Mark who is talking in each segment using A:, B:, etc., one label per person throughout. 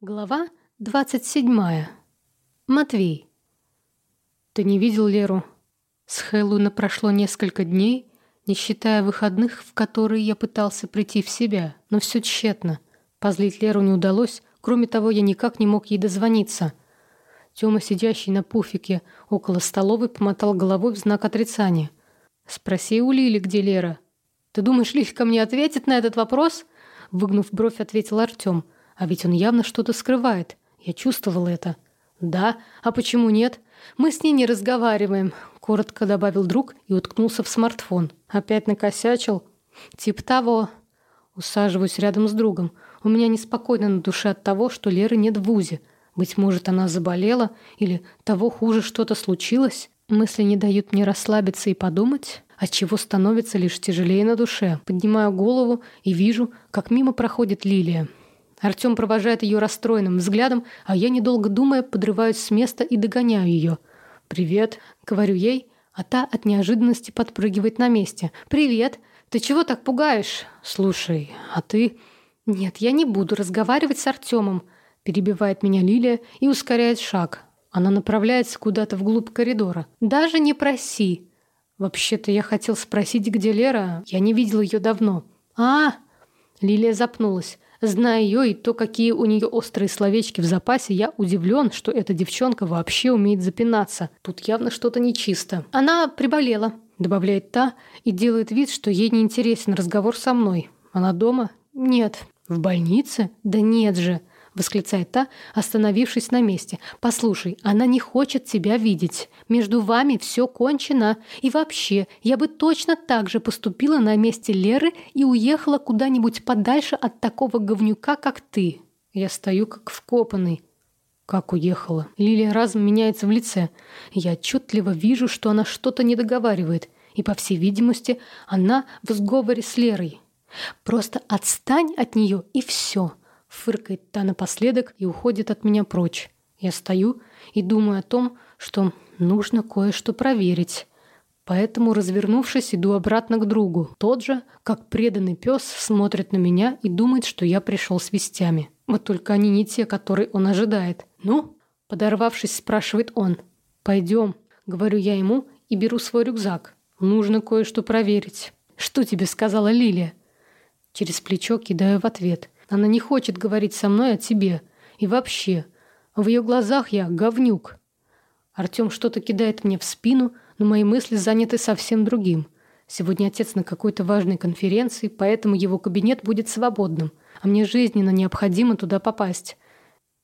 A: Глава 27. Матвей. Ты не видел Леру? С Хэллоуина прошло несколько дней, не считая выходных, в которые я пытался прийти в себя, но все тщетно. Позлить Леру не удалось, кроме того, я никак не мог ей дозвониться. Тёма, сидящий на пуфике около столовой, помотал головой в знак отрицания. «Спроси у Лили, где Лера». «Ты думаешь, Лилька мне ответит на этот вопрос?» Выгнув бровь, ответил Артём – а ведь он явно что-то скрывает. Я чувствовал это. Да, а почему нет? Мы с ней не разговариваем, коротко добавил друг и уткнулся в смартфон. Опять накосячил? Тип того. Усаживаюсь рядом с другом. У меня неспокойно на душе от того, что Леры нет в ВУЗе. Быть может, она заболела или того хуже что-то случилось? Мысли не дают мне расслабиться и подумать, отчего становится лишь тяжелее на душе. Поднимаю голову и вижу, как мимо проходит Лилия. Артем провожает ее расстроенным взглядом, а я, недолго думая, подрываюсь с места и догоняю ее. «Привет», — говорю ей, а та от неожиданности подпрыгивает на месте. «Привет! Ты чего так пугаешь?» «Слушай, а ты...» «Нет, я не буду разговаривать с Артемом», — перебивает меня Лилия и ускоряет шаг. Она направляется куда-то вглубь коридора. «Даже не проси». «Вообще-то я хотел спросить, где Лера. Я не видел ее давно». «А!» Лилия запнулась. Зная ее и то, какие у нее острые словечки в запасе, я удивлен, что эта девчонка вообще умеет запинаться. Тут явно что-то нечисто. Она приболела, добавляет та и делает вид, что ей не интересен разговор со мной. Она дома? Нет. В больнице? Да нет же восклицает та, остановившись на месте. «Послушай, она не хочет тебя видеть. Между вами все кончено. И вообще, я бы точно так же поступила на месте Леры и уехала куда-нибудь подальше от такого говнюка, как ты». Я стою как вкопанный. Как уехала? Лилия разом меняется в лице. Я отчетливо вижу, что она что-то не договаривает, и, по всей видимости, она в сговоре с Лерой. Просто отстань от нее и все. Фыркает та напоследок и уходит от меня прочь. Я стою и думаю о том, что нужно кое-что проверить. Поэтому, развернувшись, иду обратно к другу. Тот же, как преданный пес, смотрит на меня и думает, что я пришел с вестями. Вот только они не те, которые он ожидает. «Ну?» – подорвавшись, спрашивает он. «Пойдем», – говорю я ему и беру свой рюкзак. «Нужно кое-что проверить». «Что тебе сказала Лилия?» Через плечо кидаю в ответ – она не хочет говорить со мной о тебе. И вообще, в ее глазах я говнюк. Артем что-то кидает мне в спину, но мои мысли заняты совсем другим. Сегодня отец на какой-то важной конференции, поэтому его кабинет будет свободным, а мне жизненно необходимо туда попасть.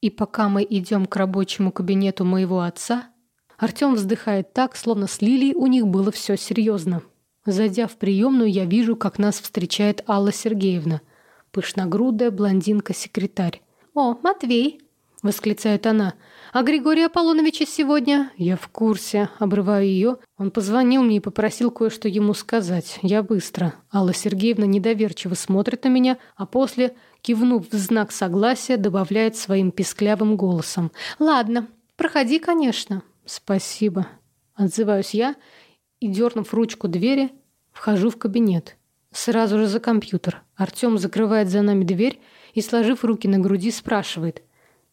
A: И пока мы идем к рабочему кабинету моего отца, Артем вздыхает так, словно с Лилией у них было все серьезно. Зайдя в приемную, я вижу, как нас встречает Алла Сергеевна – пышногрудая блондинка-секретарь. «О, Матвей!» — восклицает она. «А Григория Аполлоновича сегодня?» «Я в курсе». Обрываю ее. Он позвонил мне и попросил кое-что ему сказать. Я быстро. Алла Сергеевна недоверчиво смотрит на меня, а после, кивнув в знак согласия, добавляет своим писклявым голосом. «Ладно, проходи, конечно». «Спасибо». Отзываюсь я и, дернув ручку двери, вхожу в кабинет. Сразу же за компьютер. Артем закрывает за нами дверь и, сложив руки на груди, спрашивает.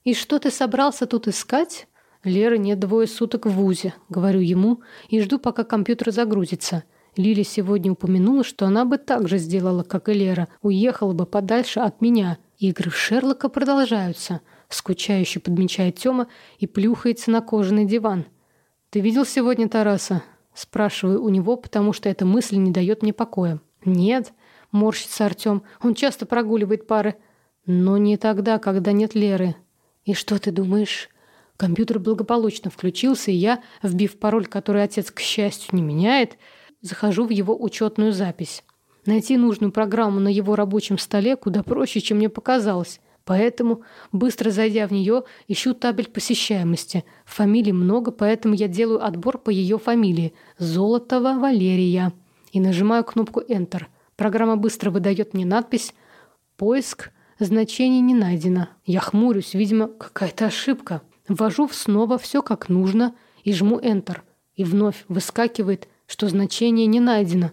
A: «И что ты собрался тут искать?» «Леры нет двое суток в ВУЗе», — говорю ему, и жду, пока компьютер загрузится. Лили сегодня упомянула, что она бы так же сделала, как и Лера, уехала бы подальше от меня. Игры в Шерлока продолжаются. Скучающе подмечает Тёма и плюхается на кожаный диван. «Ты видел сегодня Тараса?» Спрашиваю у него, потому что эта мысль не дает мне покоя. «Нет», — морщится Артем, — «он часто прогуливает пары». «Но не тогда, когда нет Леры». «И что ты думаешь?» Компьютер благополучно включился, и я, вбив пароль, который отец, к счастью, не меняет, захожу в его учетную запись. Найти нужную программу на его рабочем столе куда проще, чем мне показалось. Поэтому, быстро зайдя в нее, ищу табель посещаемости. Фамилий много, поэтому я делаю отбор по ее фамилии. Золотова Валерия и нажимаю кнопку Enter. Программа быстро выдает мне надпись «Поиск. Значение не найдено». Я хмурюсь, видимо, какая-то ошибка. Ввожу снова все как нужно и жму Enter. И вновь выскакивает, что значение не найдено.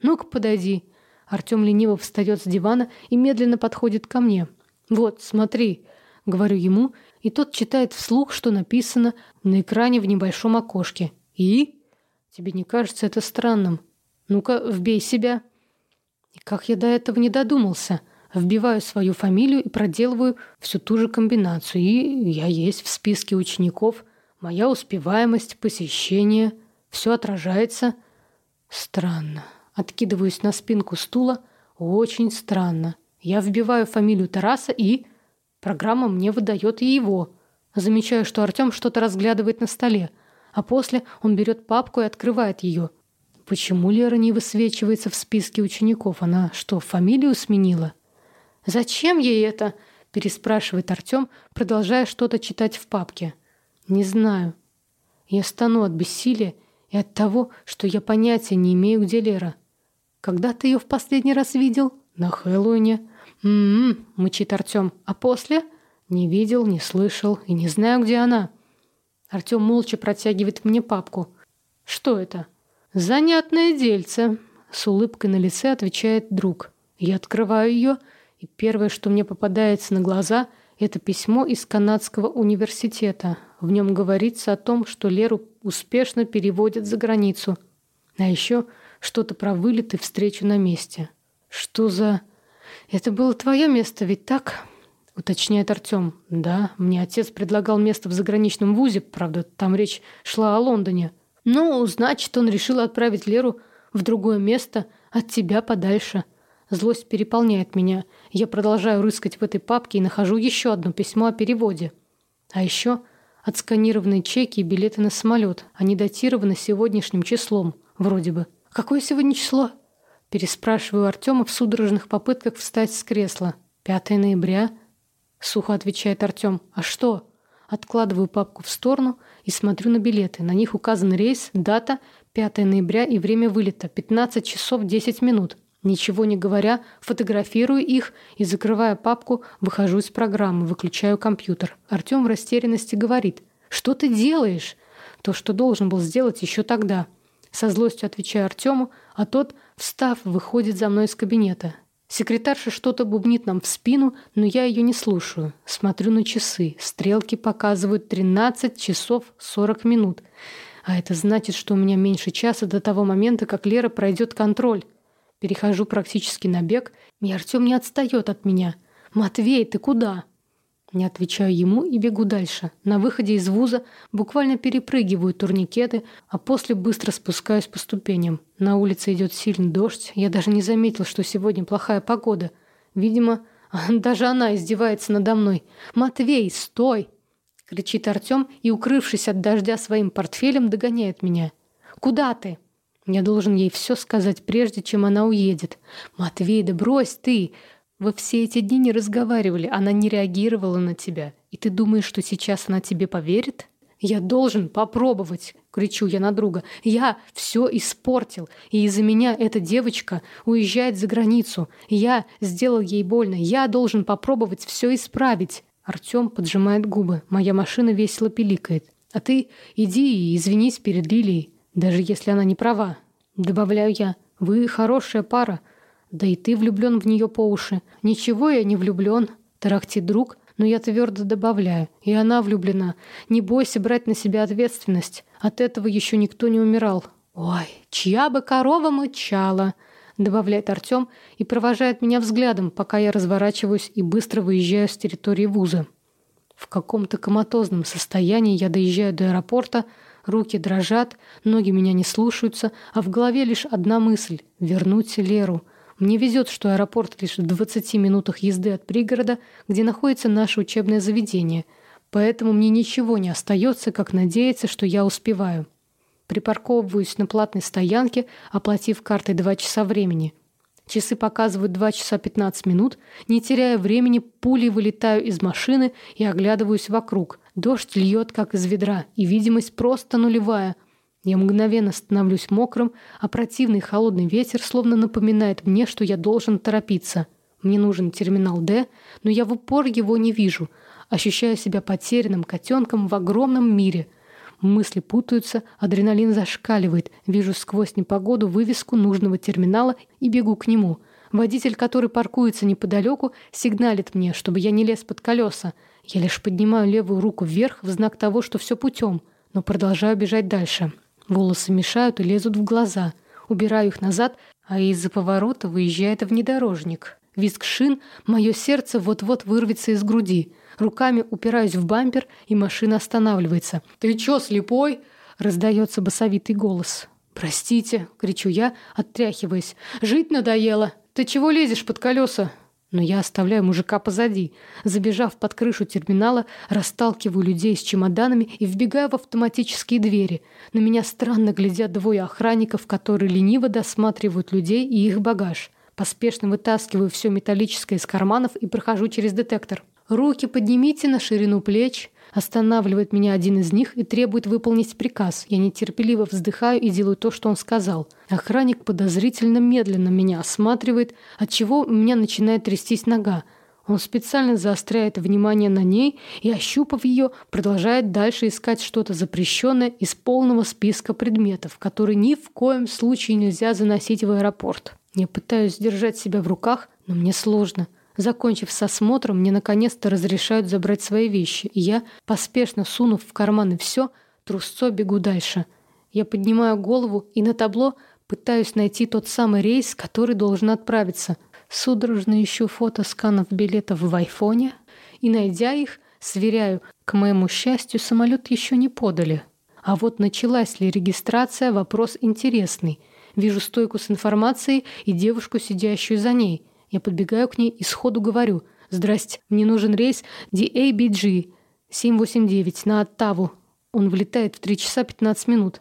A: «Ну-ка, подойди». Артем лениво встает с дивана и медленно подходит ко мне. «Вот, смотри», — говорю ему, и тот читает вслух, что написано на экране в небольшом окошке. «И? Тебе не кажется это странным? Ну-ка, вбей себя». И как я до этого не додумался? Вбиваю свою фамилию и проделываю всю ту же комбинацию. И я есть в списке учеников. Моя успеваемость, посещение. Все отражается. Странно. Откидываюсь на спинку стула. Очень странно. Я вбиваю фамилию Тараса и... Программа мне выдает и его. Замечаю, что Артем что-то разглядывает на столе, а после он берет папку и открывает ее. Почему Лера не высвечивается в списке учеников? Она что, фамилию сменила? «Зачем ей это?» – переспрашивает Артем, продолжая что-то читать в папке. «Не знаю. Я стану от бессилия и от того, что я понятия не имею, где Лера. Когда ты ее в последний раз видел? На Хэллоуине. «М-м-м», мычит Артем. «А после?» «Не видел, не слышал и не знаю, где она». Артем молча протягивает мне папку. «Что это?» «Занятное дельце», — с улыбкой на лице отвечает друг. Я открываю ее, и первое, что мне попадается на глаза, это письмо из канадского университета. В нем говорится о том, что Леру успешно переводят за границу. А еще что-то про вылет и встречу на месте. Что за... «Это было твое место, ведь так?» — уточняет Артем. «Да, мне отец предлагал место в заграничном вузе, правда, там речь шла о Лондоне. Ну, значит, он решил отправить Леру в другое место, от тебя подальше». Злость переполняет меня. Я продолжаю рыскать в этой папке и нахожу еще одно письмо о переводе. А еще отсканированные чеки и билеты на самолет. Они датированы сегодняшним числом, вроде бы. Какое сегодня число? Переспрашиваю Артема в судорожных попытках встать с кресла. «5 ноября?» Сухо отвечает Артем. «А что?» Откладываю папку в сторону и смотрю на билеты. На них указан рейс, дата 5 ноября и время вылета 15 часов 10 минут. Ничего не говоря, фотографирую их и, закрывая папку, выхожу из программы, выключаю компьютер. Артем в растерянности говорит. «Что ты делаешь?» То, что должен был сделать еще тогда. Со злостью отвечаю Артему, а тот, встав, выходит за мной из кабинета. Секретарша что-то бубнит нам в спину, но я ее не слушаю. Смотрю на часы. Стрелки показывают 13 часов 40 минут. А это значит, что у меня меньше часа до того момента, как Лера пройдет контроль. Перехожу практически на бег, и Артем не отстает от меня. «Матвей, ты куда?» Не отвечаю ему и бегу дальше. На выходе из вуза буквально перепрыгиваю турникеты, а после быстро спускаюсь по ступеням. На улице идет сильный дождь. Я даже не заметил, что сегодня плохая погода. Видимо, даже она издевается надо мной. «Матвей, стой!» — кричит Артем и, укрывшись от дождя своим портфелем, догоняет меня. «Куда ты?» Я должен ей все сказать, прежде чем она уедет. «Матвей, да брось ты! Вы все эти дни не разговаривали, она не реагировала на тебя. И ты думаешь, что сейчас она тебе поверит? Я должен попробовать, кричу я на друга. Я все испортил, и из-за меня эта девочка уезжает за границу. Я сделал ей больно. Я должен попробовать все исправить. Артем поджимает губы. Моя машина весело пиликает. А ты иди и извинись перед Лилией, даже если она не права. Добавляю я. Вы хорошая пара. Да и ты влюблен в нее по уши. Ничего я не влюблен, тарахтит друг, но я твердо добавляю. И она влюблена. Не бойся брать на себя ответственность. От этого еще никто не умирал. Ой, чья бы корова мычала, добавляет Артем и провожает меня взглядом, пока я разворачиваюсь и быстро выезжаю с территории вуза. В каком-то коматозном состоянии я доезжаю до аэропорта, руки дрожат, ноги меня не слушаются, а в голове лишь одна мысль — вернуть Леру — мне везет, что аэропорт лишь в 20 минутах езды от пригорода, где находится наше учебное заведение, поэтому мне ничего не остается, как надеяться, что я успеваю. Припарковываюсь на платной стоянке, оплатив картой 2 часа времени. Часы показывают 2 часа 15 минут. Не теряя времени, пулей вылетаю из машины и оглядываюсь вокруг. Дождь льет, как из ведра, и видимость просто нулевая – я мгновенно становлюсь мокрым, а противный холодный ветер словно напоминает мне, что я должен торопиться. Мне нужен терминал «Д», но я в упор его не вижу, ощущаю себя потерянным котенком в огромном мире. Мысли путаются, адреналин зашкаливает, вижу сквозь непогоду вывеску нужного терминала и бегу к нему. Водитель, который паркуется неподалеку, сигналит мне, чтобы я не лез под колеса. Я лишь поднимаю левую руку вверх в знак того, что все путем, но продолжаю бежать дальше. Волосы мешают и лезут в глаза. Убираю их назад, а из-за поворота выезжает внедорожник. Визг шин, мое сердце вот-вот вырвется из груди. Руками упираюсь в бампер, и машина останавливается. «Ты чё, слепой?» — раздается басовитый голос. «Простите», — кричу я, оттряхиваясь. «Жить надоело. Ты чего лезешь под колеса?» Но я оставляю мужика позади. Забежав под крышу терминала, расталкиваю людей с чемоданами и вбегаю в автоматические двери. На меня странно глядят двое охранников, которые лениво досматривают людей и их багаж. Поспешно вытаскиваю все металлическое из карманов и прохожу через детектор. «Руки поднимите на ширину плеч», Останавливает меня один из них и требует выполнить приказ. Я нетерпеливо вздыхаю и делаю то, что он сказал. Охранник подозрительно медленно меня осматривает, от чего у меня начинает трястись нога. Он специально заостряет внимание на ней и, ощупав ее, продолжает дальше искать что-то запрещенное из полного списка предметов, которые ни в коем случае нельзя заносить в аэропорт. Я пытаюсь держать себя в руках, но мне сложно. Закончив с осмотром, мне наконец-то разрешают забрать свои вещи, и я, поспешно сунув в карманы все, трусцой бегу дальше. Я поднимаю голову и на табло пытаюсь найти тот самый рейс, который должен отправиться. Судорожно ищу фото сканов билетов в айфоне и, найдя их, сверяю. К моему счастью, самолет еще не подали. А вот началась ли регистрация – вопрос интересный. Вижу стойку с информацией и девушку, сидящую за ней – я подбегаю к ней и сходу говорю. «Здрасте, мне нужен рейс DABG 789 на Оттаву. Он влетает в 3 часа 15 минут».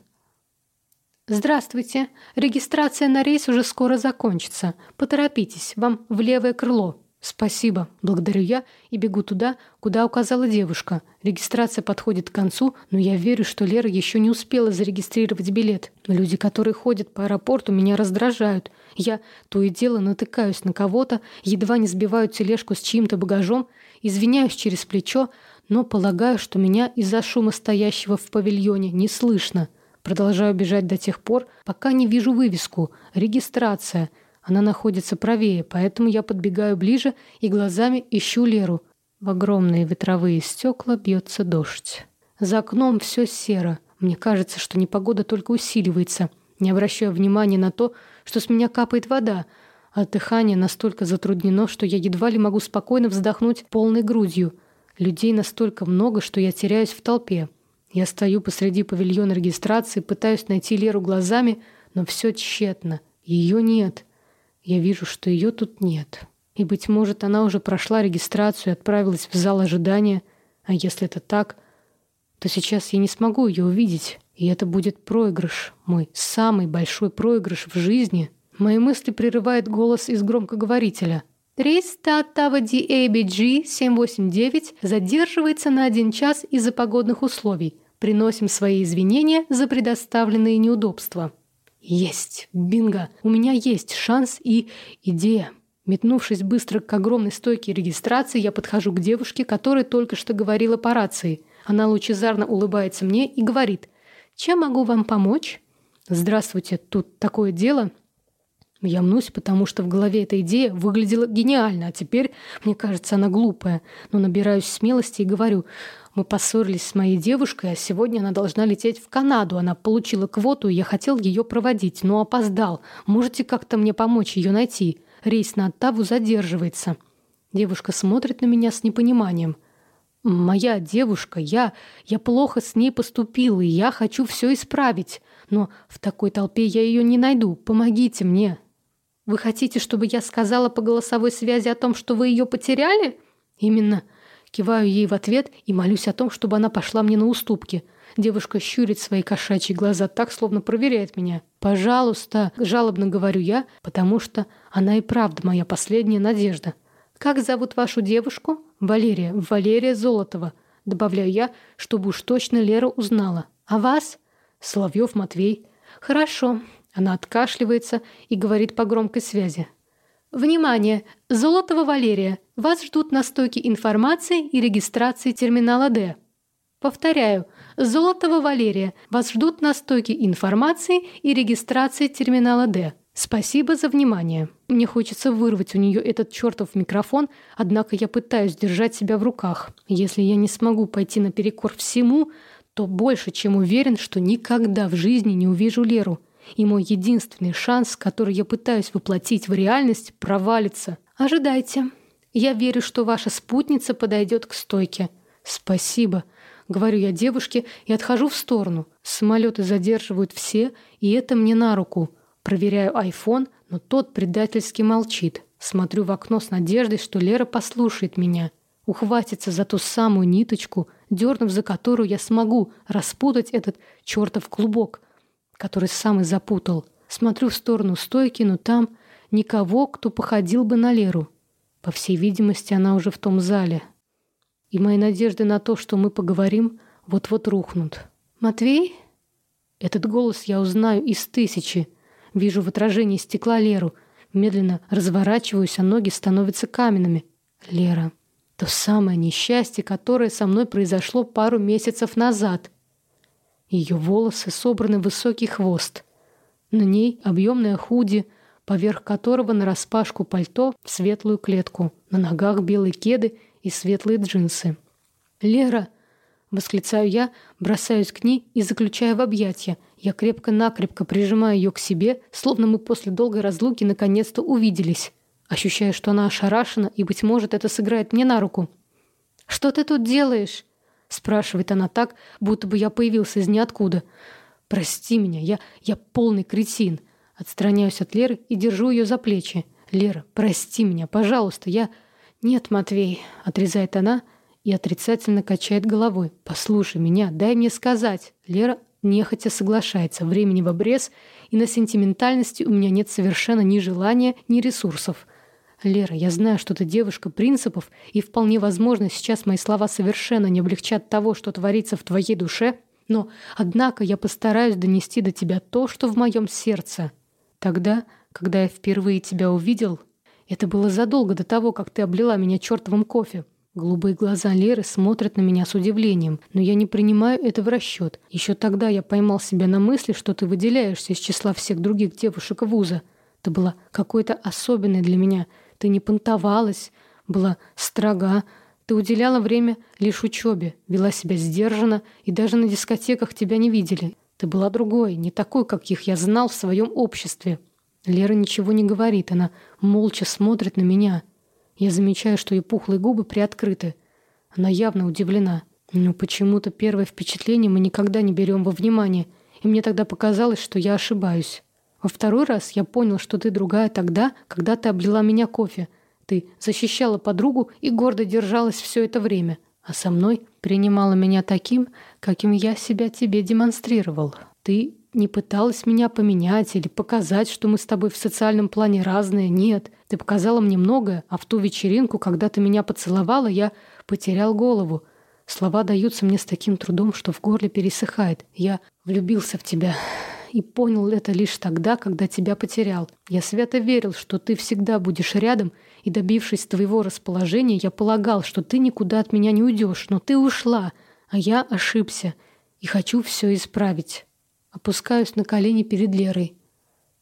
A: «Здравствуйте. Регистрация на рейс уже скоро закончится. Поторопитесь, вам в левое крыло». «Спасибо», — благодарю я и бегу туда, куда указала девушка. Регистрация подходит к концу, но я верю, что Лера еще не успела зарегистрировать билет. Люди, которые ходят по аэропорту, меня раздражают. Я то и дело натыкаюсь на кого-то, едва не сбиваю тележку с чьим-то багажом, извиняюсь через плечо, но полагаю, что меня из-за шума стоящего в павильоне не слышно. Продолжаю бежать до тех пор, пока не вижу вывеску «Регистрация», она находится правее, поэтому я подбегаю ближе и глазами ищу Леру. В огромные ветровые стекла бьется дождь. За окном все серо. Мне кажется, что непогода только усиливается. Не обращаю внимания на то, что с меня капает вода, а дыхание настолько затруднено, что я едва ли могу спокойно вздохнуть полной грудью. Людей настолько много, что я теряюсь в толпе. Я стою посреди павильона регистрации, пытаюсь найти Леру глазами, но все тщетно. Ее нет. Я вижу, что ее тут нет. И, быть может, она уже прошла регистрацию и отправилась в зал ожидания. А если это так, то сейчас я не смогу ее увидеть. И это будет проигрыш, мой самый большой проигрыш в жизни. Мои мысли прерывает голос из громкоговорителя. Рейс Таттава DABG 789 задерживается на один час из-за погодных условий. Приносим свои извинения за предоставленные неудобства. Есть! Бинго! У меня есть шанс и идея. Метнувшись быстро к огромной стойке регистрации, я подхожу к девушке, которая только что говорила по рации. Она лучезарно улыбается мне и говорит, «Чем могу вам помочь?» «Здравствуйте, тут такое дело». Я мнусь, потому что в голове эта идея выглядела гениально, а теперь, мне кажется, она глупая. Но набираюсь смелости и говорю, мы поссорились с моей девушкой, а сегодня она должна лететь в Канаду. Она получила квоту, и я хотел ее проводить, но опоздал. Можете как-то мне помочь ее найти? Рейс на Оттаву задерживается. Девушка смотрит на меня с непониманием. «Моя девушка, я... Я плохо с ней поступил, и я хочу все исправить. Но в такой толпе я ее не найду. Помогите мне». «Вы хотите, чтобы я сказала по голосовой связи о том, что вы ее потеряли?» «Именно. Киваю ей в ответ и молюсь о том, чтобы она пошла мне на уступки. Девушка щурит свои кошачьи глаза так, словно проверяет меня. «Пожалуйста», — жалобно говорю я, потому что она и правда моя последняя надежда. «Как зовут вашу девушку?» «Валерия. Валерия Золотова», — добавляю я, чтобы уж точно Лера узнала. «А вас?» «Соловьев Матвей». «Хорошо». Она откашливается и говорит по громкой связи. Внимание! Золотого Валерия. Вас ждут на стойке информации и регистрации терминала Д. Повторяю. Золотого Валерия. Вас ждут на стойке информации и регистрации терминала Д. Спасибо за внимание. Мне хочется вырвать у нее этот чертов микрофон, однако я пытаюсь держать себя в руках. Если я не смогу пойти наперекор всему, то больше чем уверен, что никогда в жизни не увижу Леру. И мой единственный шанс, который я пытаюсь воплотить в реальность, провалится. Ожидайте. Я верю, что ваша спутница подойдет к стойке. Спасибо. Говорю я девушке и отхожу в сторону. Самолеты задерживают все, и это мне на руку. Проверяю айфон, но тот предательски молчит. Смотрю в окно с надеждой, что Лера послушает меня. Ухватится за ту самую ниточку, дернув за которую я смогу распутать этот чертов клубок, который сам и запутал. Смотрю в сторону стойки, но там никого, кто походил бы на Леру. По всей видимости, она уже в том зале. И мои надежды на то, что мы поговорим, вот-вот рухнут. «Матвей?» Этот голос я узнаю из тысячи — Вижу в отражении стекла Леру. Медленно разворачиваюсь, а ноги становятся каменными. Лера. То самое несчастье, которое со мной произошло пару месяцев назад. Ее волосы собраны в высокий хвост. На ней объемное худи, поверх которого нараспашку пальто в светлую клетку. На ногах белые кеды и светлые джинсы. «Лера!» — восклицаю я, бросаюсь к ней и заключаю в объятия — я крепко-накрепко прижимаю ее к себе, словно мы после долгой разлуки наконец-то увиделись. Ощущаю, что она ошарашена, и, быть может, это сыграет мне на руку. «Что ты тут делаешь?» — спрашивает она так, будто бы я появился из ниоткуда. «Прости меня, я, я полный кретин». Отстраняюсь от Леры и держу ее за плечи. «Лера, прости меня, пожалуйста, я...» «Нет, Матвей», — отрезает она и отрицательно качает головой. «Послушай меня, дай мне сказать». Лера нехотя соглашается. Времени в обрез, и на сентиментальности у меня нет совершенно ни желания, ни ресурсов. Лера, я знаю, что ты девушка принципов, и вполне возможно, сейчас мои слова совершенно не облегчат того, что творится в твоей душе, но, однако, я постараюсь донести до тебя то, что в моем сердце. Тогда, когда я впервые тебя увидел, это было задолго до того, как ты облила меня чертовым кофе. Голубые глаза Леры смотрят на меня с удивлением, но я не принимаю это в расчет. Еще тогда я поймал себя на мысли, что ты выделяешься из числа всех других девушек вуза. Ты была какой-то особенной для меня. Ты не понтовалась, была строга. Ты уделяла время лишь учебе, вела себя сдержанно, и даже на дискотеках тебя не видели. Ты была другой, не такой, каких я знал в своем обществе. Лера ничего не говорит, она молча смотрит на меня. Я замечаю, что ее пухлые губы приоткрыты. Она явно удивлена. Но почему-то первое впечатление мы никогда не берем во внимание, и мне тогда показалось, что я ошибаюсь. Во второй раз я понял, что ты другая тогда, когда ты облила меня кофе. Ты защищала подругу и гордо держалась все это время, а со мной принимала меня таким, каким я себя тебе демонстрировал. Ты не пыталась меня поменять или показать, что мы с тобой в социальном плане разные. Нет, ты показала мне многое, а в ту вечеринку, когда ты меня поцеловала, я потерял голову. Слова даются мне с таким трудом, что в горле пересыхает. Я влюбился в тебя и понял это лишь тогда, когда тебя потерял. Я свято верил, что ты всегда будешь рядом, и, добившись твоего расположения, я полагал, что ты никуда от меня не уйдешь, но ты ушла, а я ошибся и хочу все исправить. Опускаюсь на колени перед Лерой.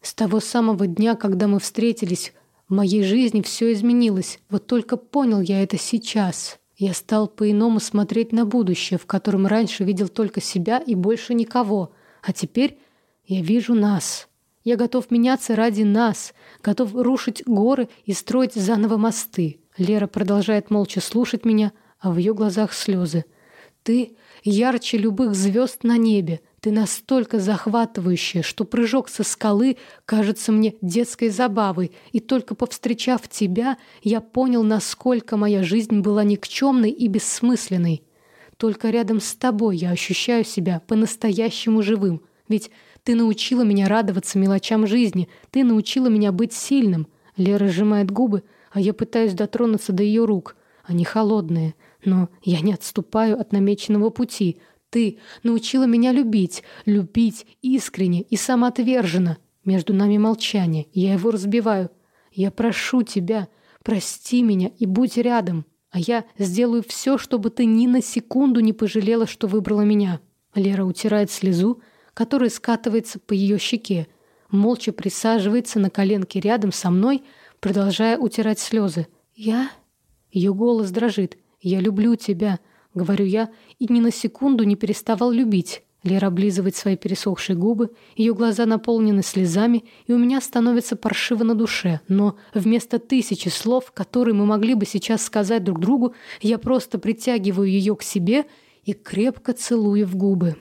A: С того самого дня, когда мы встретились, в моей жизни все изменилось. Вот только понял я это сейчас. Я стал по-иному смотреть на будущее, в котором раньше видел только себя и больше никого. А теперь я вижу нас. Я готов меняться ради нас, готов рушить горы и строить заново мосты. Лера продолжает молча слушать меня, а в ее глазах слезы. Ты ярче любых звезд на небе. Ты настолько захватывающая, что прыжок со скалы кажется мне детской забавой, и только повстречав тебя, я понял, насколько моя жизнь была никчемной и бессмысленной. Только рядом с тобой я ощущаю себя по-настоящему живым, ведь ты научила меня радоваться мелочам жизни, ты научила меня быть сильным. Лера сжимает губы, а я пытаюсь дотронуться до ее рук. Они холодные, но я не отступаю от намеченного пути — ты научила меня любить, любить искренне и самоотверженно. Между нами молчание, я его разбиваю. Я прошу тебя, прости меня и будь рядом, а я сделаю все, чтобы ты ни на секунду не пожалела, что выбрала меня. Лера утирает слезу, которая скатывается по ее щеке. молча присаживается на коленке рядом со мной, продолжая утирать слезы. «Я?» Ее голос дрожит. «Я люблю тебя», — говорю я, и ни на секунду не переставал любить. Лера облизывает свои пересохшие губы, ее глаза наполнены слезами, и у меня становится паршиво на душе. Но вместо тысячи слов, которые мы могли бы сейчас сказать друг другу, я просто притягиваю ее к себе и крепко целую в губы.